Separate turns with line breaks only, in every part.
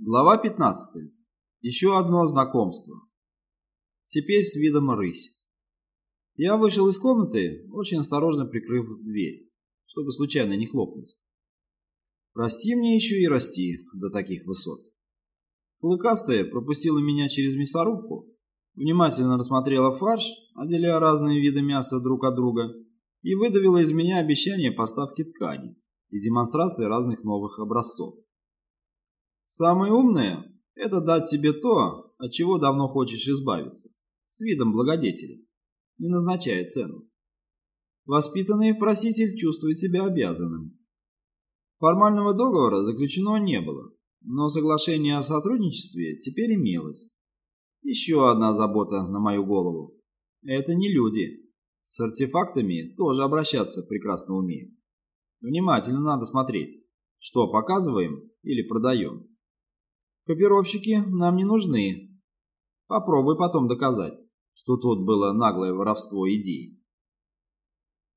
Глава 15. Еще одно знакомство. Теперь с видом рысь. Я вышел из комнаты, очень осторожно прикрыв дверь, чтобы случайно не хлопнуть. Прости мне еще и расти до таких высот. Клыкастая пропустила меня через мясорубку, внимательно рассмотрела фарш, отделяя разные виды мяса друг от друга, и выдавила из меня обещание поставки ткани и демонстрации разных новых образцов. Самое умное – это дать тебе то, от чего давно хочешь избавиться, с видом благодетеля, не назначая цену. Воспитанный проситель чувствует себя обязанным. Формального договора заключено не было, но соглашение о сотрудничестве теперь имелось. Еще одна забота на мою голову. Это не люди. С артефактами тоже обращаться прекрасно умеют. Внимательно надо смотреть, что показываем или продаем. Копировщики нам не нужны. Попробуй потом доказать, что тут было наглое воровство идей.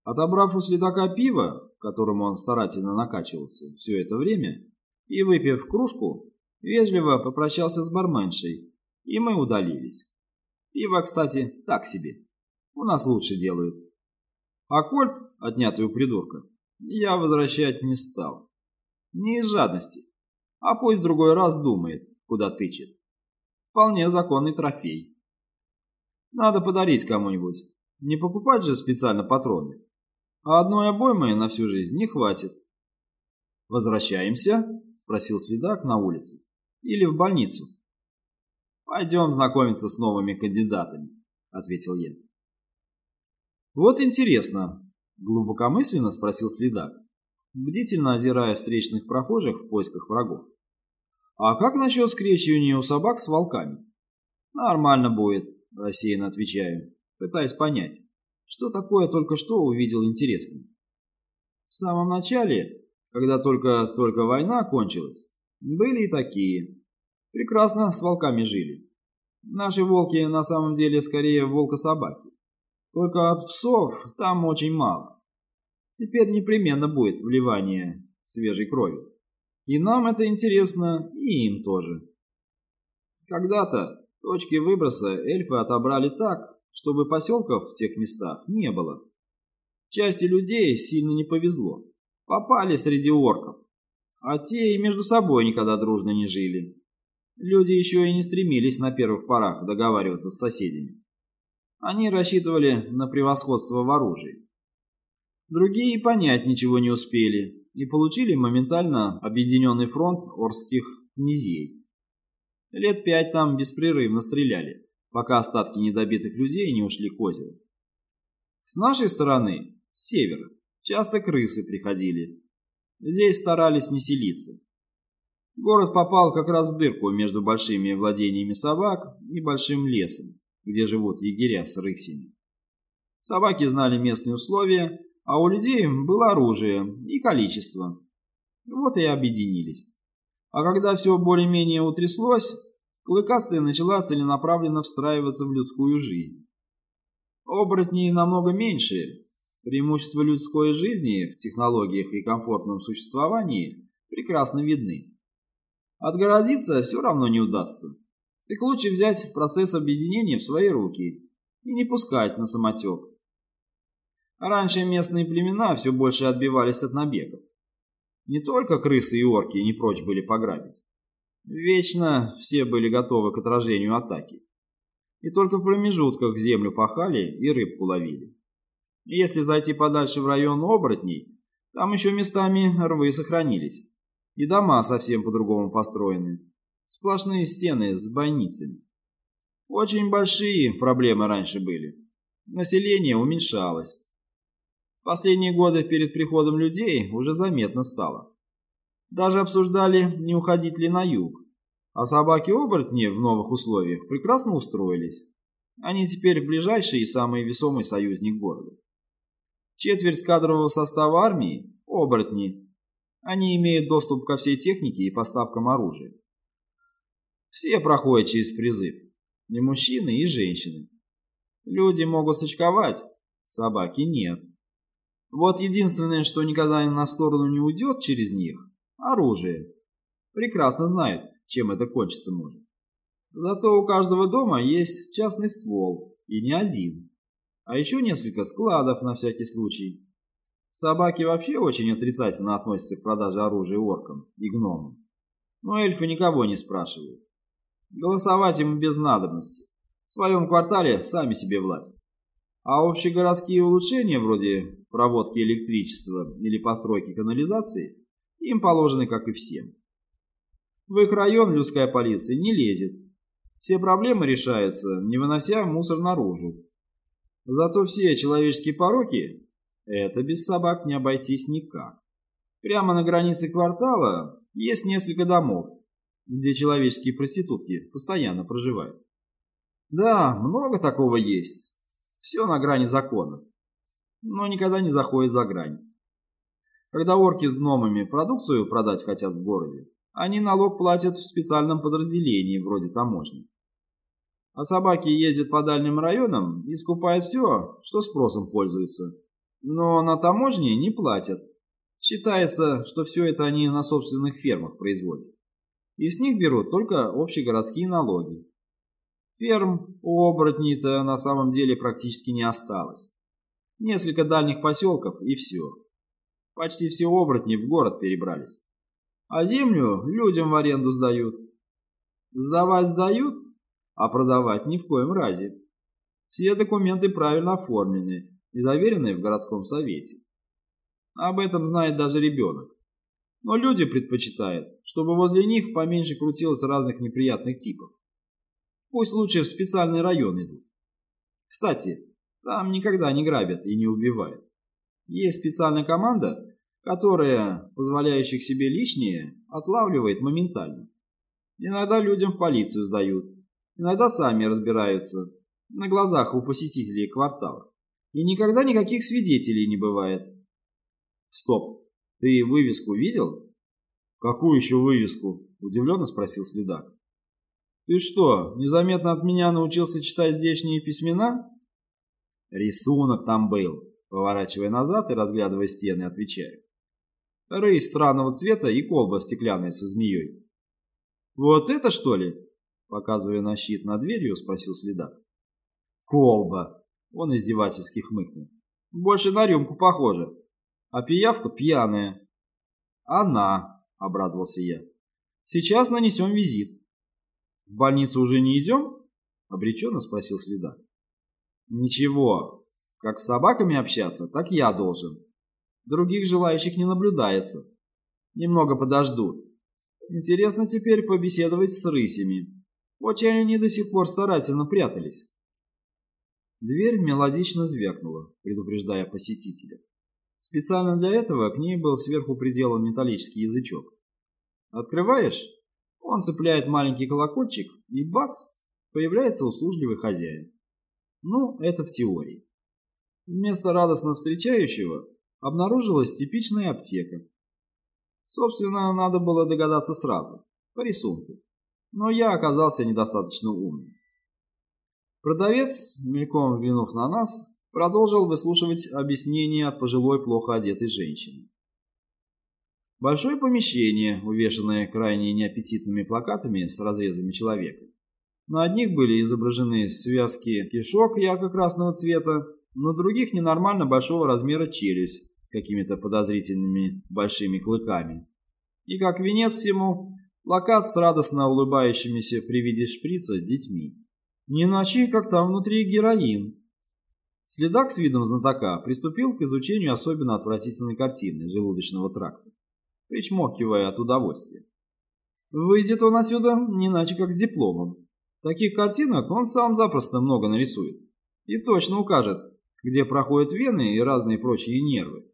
Отобрав у следака пиво, которым он старательно накачивался все это время, и выпив кружку, вежливо попрощался с барменшей, и мы удалились. Пиво, кстати, так себе. У нас лучше делают. А кольт, отнятый у придурка, я возвращать не стал. Не из жадности, а пусть другой раз думает, куда тычет. Вполне законный трофей. Надо подарить кому-нибудь. Не покупать же специально патроны. А одной обоймы на всю жизнь не хватит. «Возвращаемся?» – спросил следак на улице. «Или в больницу?» «Пойдем знакомиться с новыми кандидатами», – ответил я. «Вот интересно», – глубокомысленно спросил следак бдительно озирая встречных прохожих в поисках врагов. «А как насчет скрещивания у собак с волками?» «Нормально будет», – рассеянно отвечаю, пытаясь понять, что такое только что увидел интересным. В самом начале, когда только-только война кончилась, были и такие. Прекрасно с волками жили. Наши волки на самом деле скорее волка-собаки. Только от псов там очень мало. Теперь непременно будет вливание свежей крови. И нам это интересно, и им тоже. Когда-то точки выброса эльфы отобрали так, чтобы поселков в тех местах не было. Части людей сильно не повезло. Попали среди орков. А те и между собой никогда дружно не жили. Люди еще и не стремились на первых порах договариваться с соседями. Они рассчитывали на превосходство в оружии. Другие понять ничего не успели и получили моментально объединенный фронт орских князей. Лет пять там беспрерывно стреляли, пока остатки недобитых людей не ушли к озеру. С нашей стороны, с севера, часто крысы приходили. Здесь старались не селиться. Город попал как раз в дырку между большими владениями собак и большим лесом, где живут егеря с рысями. Собаки знали местные условия а у людей было оружие и количество. Вот и объединились. А когда все более-менее утряслось, Клыкастая начала целенаправленно встраиваться в людскую жизнь. Оборотней намного меньше. Преимущества людской жизни в технологиях и комфортном существовании прекрасно видны. Отгородиться все равно не удастся. Так лучше взять процесс объединения в свои руки и не пускать на самотек. Раньше местные племена все больше отбивались от набегов. Не только крысы и орки не прочь были пограбить. Вечно все были готовы к отражению атаки. И только в промежутках землю пахали и рыбку ловили. если зайти подальше в район оборотней, там еще местами рвы сохранились. И дома совсем по-другому построены. Сплошные стены с бойницами. Очень большие проблемы раньше были. Население уменьшалось. Последние годы перед приходом людей уже заметно стало. Даже обсуждали, не уходить ли на юг. А собаки-оборотни в новых условиях прекрасно устроились. Они теперь ближайший и самый весомый союзник города. Четверть кадрового состава армии – оборотни. Они имеют доступ ко всей технике и поставкам оружия. Все проходят через призыв. И мужчины, и женщины. Люди могут сочковать, собаки нет. Вот единственное, что никогда на сторону не уйдет через них – оружие. Прекрасно знают, чем это кончиться может. Зато у каждого дома есть частный ствол, и не один. А еще несколько складов на всякий случай. Собаки вообще очень отрицательно относятся к продаже оружия оркам и гномам. Но эльфы никого не спрашивают. Голосовать им без надобности. В своем квартале сами себе власть. А общегородские улучшения вроде проводки электричества или постройки канализации им положены, как и всем. В их район людская полиция не лезет. Все проблемы решаются, не вынося мусор наружу. Зато все человеческие пороки – это без собак не обойтись никак. Прямо на границе квартала есть несколько домов, где человеческие проститутки постоянно проживают. Да, много такого есть. Все на грани закона. Но никогда не заходит за грань. Когда орки с гномами продукцию продать хотят в городе, они налог платят в специальном подразделении, вроде таможни. А собаки ездят по дальним районам и скупают все, что спросом пользуется. Но на таможне не платят. Считается, что все это они на собственных фермах производят. И с них берут только общегородские налоги. Ферм у оборотней-то на самом деле практически не осталось. Несколько дальних поселков и все. Почти все оборотни в город перебрались. А землю людям в аренду сдают. Сдавать сдают, а продавать ни в коем разе. Все документы правильно оформлены и заверены в городском совете. Об этом знает даже ребенок. Но люди предпочитают, чтобы возле них поменьше крутилось разных неприятных типов. Пусть лучше в специальный район идут. Кстати, там никогда не грабят и не убивают. Есть специальная команда, которая, позволяющих себе лишнее, отлавливает моментально. Иногда людям в полицию сдают, иногда сами разбираются, на глазах у посетителей квартала. И никогда никаких свидетелей не бывает. Стоп, ты вывеску видел? Какую еще вывеску? Удивленно спросил следак. Ты что, незаметно от меня научился читать здешние письмена? Рисунок там был, поворачивая назад и разглядывая стены, отвечаю. Рэй странного цвета и колба стеклянная со змеей. Вот это что ли? Показывая на щит над дверью, спросил следак. Колба. Он издевательски хмыкнул. Больше на рюмку похоже. А пиявка пьяная. Она, обрадовался я. Сейчас нанесем визит. В больницу уже не идем? Обреченно спросил следак. Ничего. Как с собаками общаться, так я должен. Других желающих не наблюдается. Немного подождут. Интересно теперь побеседовать с рысями. Очень они до сих пор старательно прятались. Дверь мелодично звякнула, предупреждая посетителя. Специально для этого к ней был сверху приделан металлический язычок. Открываешь, он цепляет маленький колокольчик, и бац, появляется услужливый хозяин. Ну, это в теории. Вместо радостно встречающего обнаружилась типичная аптека. Собственно, надо было догадаться сразу, по рисунку но я оказался недостаточно умным. Продавец, мельком взглянув на нас, продолжил выслушивать объяснения от пожилой плохо одетой женщины. Большое помещение, увешанное крайне неаппетитными плакатами с разрезами человека. На одних были изображены связки кишок ярко-красного цвета, на других ненормально большого размера челюсть с какими-то подозрительными большими клыками. И как венец всему, Плакат с радостно улыбающимися при виде шприца детьми. Не иначе, как там внутри героин. Следак с видом знатока приступил к изучению особенно отвратительной картины желудочного тракта, причмокивая от удовольствия. Выйдет он отсюда не иначе, как с дипломом. Таких картинок он сам запросто много нарисует. И точно укажет, где проходят вены и разные прочие нервы.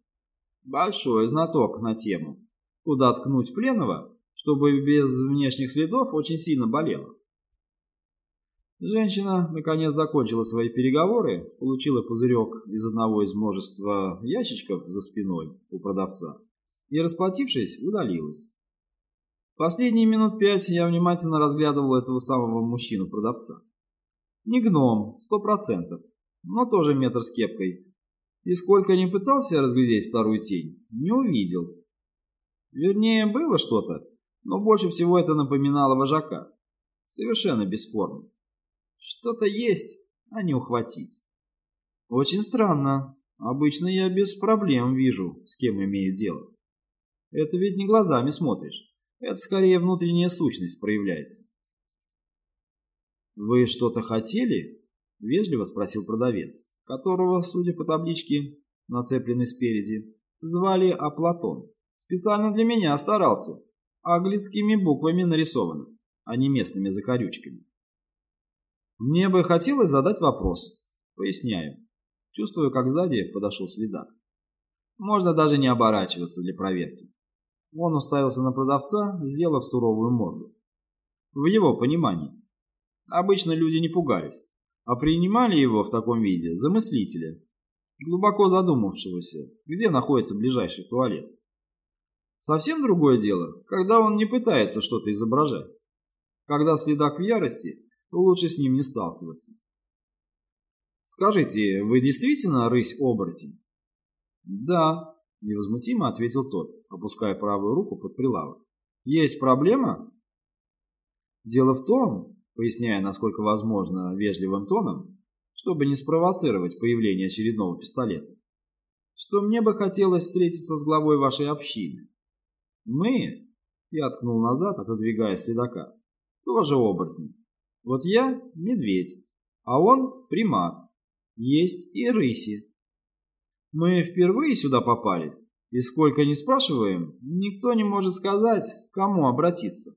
Большой знаток на тему. Куда ткнуть пленного, чтобы без внешних следов очень сильно болело. Женщина, наконец, закончила свои переговоры, получила пузырек из одного из множества ящичков за спиной у продавца и, расплатившись, удалилась. Последние минут пять я внимательно разглядывал этого самого мужчину-продавца. Не гном, сто процентов, но тоже метр с кепкой. И сколько не пытался разглядеть вторую тень, не увидел. Вернее, было что-то, но больше всего это напоминало вожака. Совершенно без формы. Что-то есть, а не ухватить. Очень странно. Обычно я без проблем вижу, с кем имею дело. Это ведь не глазами смотришь. Это скорее внутренняя сущность проявляется. «Вы что-то хотели?» – вежливо спросил продавец, которого, судя по табличке, нацепленной спереди, звали Аплатон. Специально для меня старался. Аглицкими буквами нарисовано, а не местными закорючками. Мне бы хотелось задать вопрос. Поясняю. Чувствую, как сзади подошел следак. Можно даже не оборачиваться для проверки. Он уставился на продавца, сделав суровую морду. В его понимании. Обычно люди не пугались, а принимали его в таком виде за мыслителя, глубоко задумавшегося, где находится ближайший туалет. Совсем другое дело, когда он не пытается что-то изображать. Когда следак в ярости, лучше с ним не сталкиваться. «Скажите, вы действительно рысь-оборотень?» «Да», — невозмутимо ответил тот, опуская правую руку под прилавок. «Есть проблема?» «Дело в том, поясняя, насколько возможно, вежливым тоном, чтобы не спровоцировать появление очередного пистолета, что мне бы хотелось встретиться с главой вашей общины. Мы, я ткнул назад, отодвигая следака, тоже оборотни. Вот я медведь, а он примат. Есть и рыси. Мы впервые сюда попали, и сколько не спрашиваем, никто не может сказать, к кому обратиться.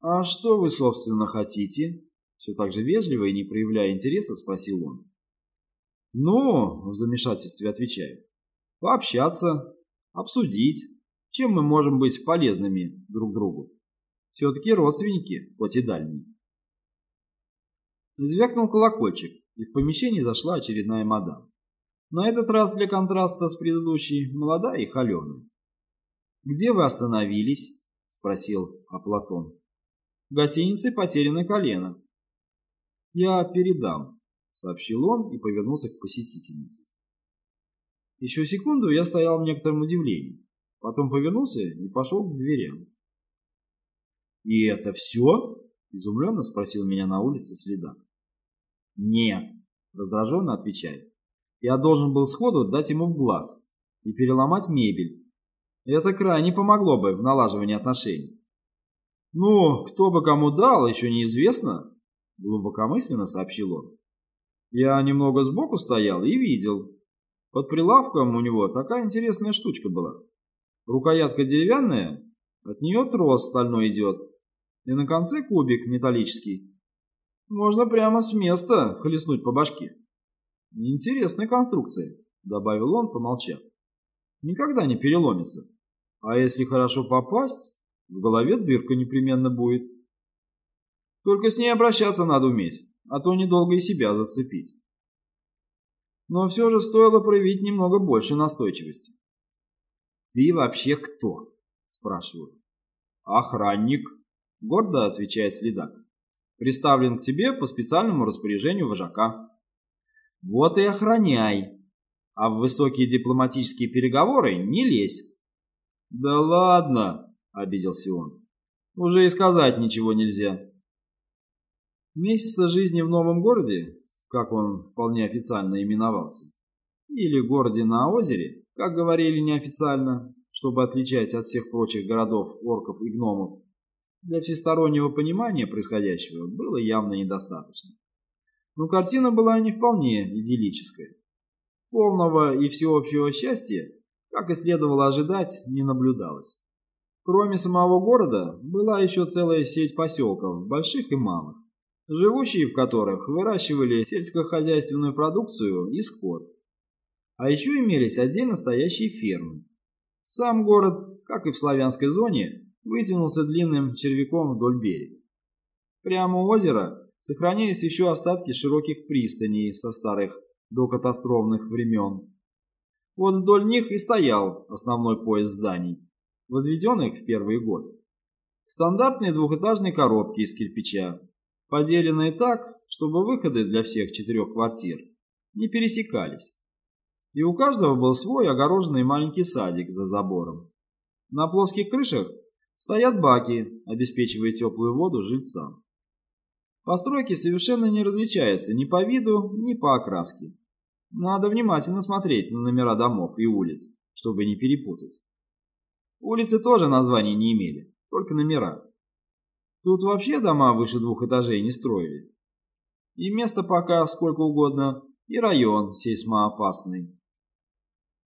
«А что вы, собственно, хотите?» Все так же вежливо и не проявляя интереса, спросил он. «Ну, в замешательстве отвечаю. Пообщаться, обсудить, чем мы можем быть полезными друг другу. Все-таки родственники, хоть и дальние». Звякнул колокольчик, и в помещении зашла очередная мадам. На этот раз для контраста с предыдущей молодая и холеная. «Где вы остановились?» – спросил Аплатон. В гостинице потеряно колено. Я передам, сообщил он и повернулся к посетительнице. Еще секунду я стоял в некотором удивлении. Потом повернулся и пошел к дверям. «И это все?» – изумленно спросил меня на улице следак. «Нет», – раздраженно отвечает. «Я должен был сходу дать ему в глаз и переломать мебель. Это крайне помогло бы в налаживании отношений. «Ну, кто бы кому дал, еще неизвестно», — глубокомысленно сообщил он. «Я немного сбоку стоял и видел. Под прилавком у него такая интересная штучка была. Рукоятка деревянная, от нее трос стальной идет, и на конце кубик металлический. Можно прямо с места хлестнуть по башке. Интересная конструкция», — добавил он, помолчав. «Никогда не переломится. А если хорошо попасть, в голове дырка непременно будет. Только с ней обращаться надо уметь, а то недолго и себя зацепить. Но все же стоило проявить немного больше настойчивости. «Ты вообще кто?» – спрашиваю. «Охранник», – гордо отвечает следак. «Приставлен к тебе по специальному распоряжению вожака». «Вот и охраняй, а в высокие дипломатические переговоры не лезь». «Да ладно!» обиделся он. Уже и сказать ничего нельзя. Месяца жизни в новом городе, как он вполне официально именовался, или городе на озере, как говорили неофициально, чтобы отличать от всех прочих городов орков и гномов, для всестороннего понимания происходящего было явно недостаточно. Но картина была не вполне идиллическая. Полного и всеобщего счастья, как и следовало ожидать, не наблюдалось. Кроме самого города, была еще целая сеть поселков, больших и малых, живущие в которых выращивали сельскохозяйственную продукцию и скот. А еще имелись отдельно стоящие фермы. Сам город, как и в славянской зоне, вытянулся длинным червяком вдоль берега. Прямо у озера сохранились еще остатки широких пристаней со старых докатастрофных времен. Вот вдоль них и стоял основной пояс зданий возведенных в первые годы. Стандартные двухэтажные коробки из кирпича, поделенные так, чтобы выходы для всех четырех квартир не пересекались. И у каждого был свой огороженный маленький садик за забором. На плоских крышах Стоят баки, обеспечивая теплую воду жильцам. Постройки совершенно не различаются ни по виду, ни по окраске. Надо внимательно смотреть на номера домов и улиц, чтобы не перепутать. Улицы тоже названий не имели, только номера. Тут вообще дома выше двух этажей не строили. И место пока сколько угодно, и район сейсмоопасный.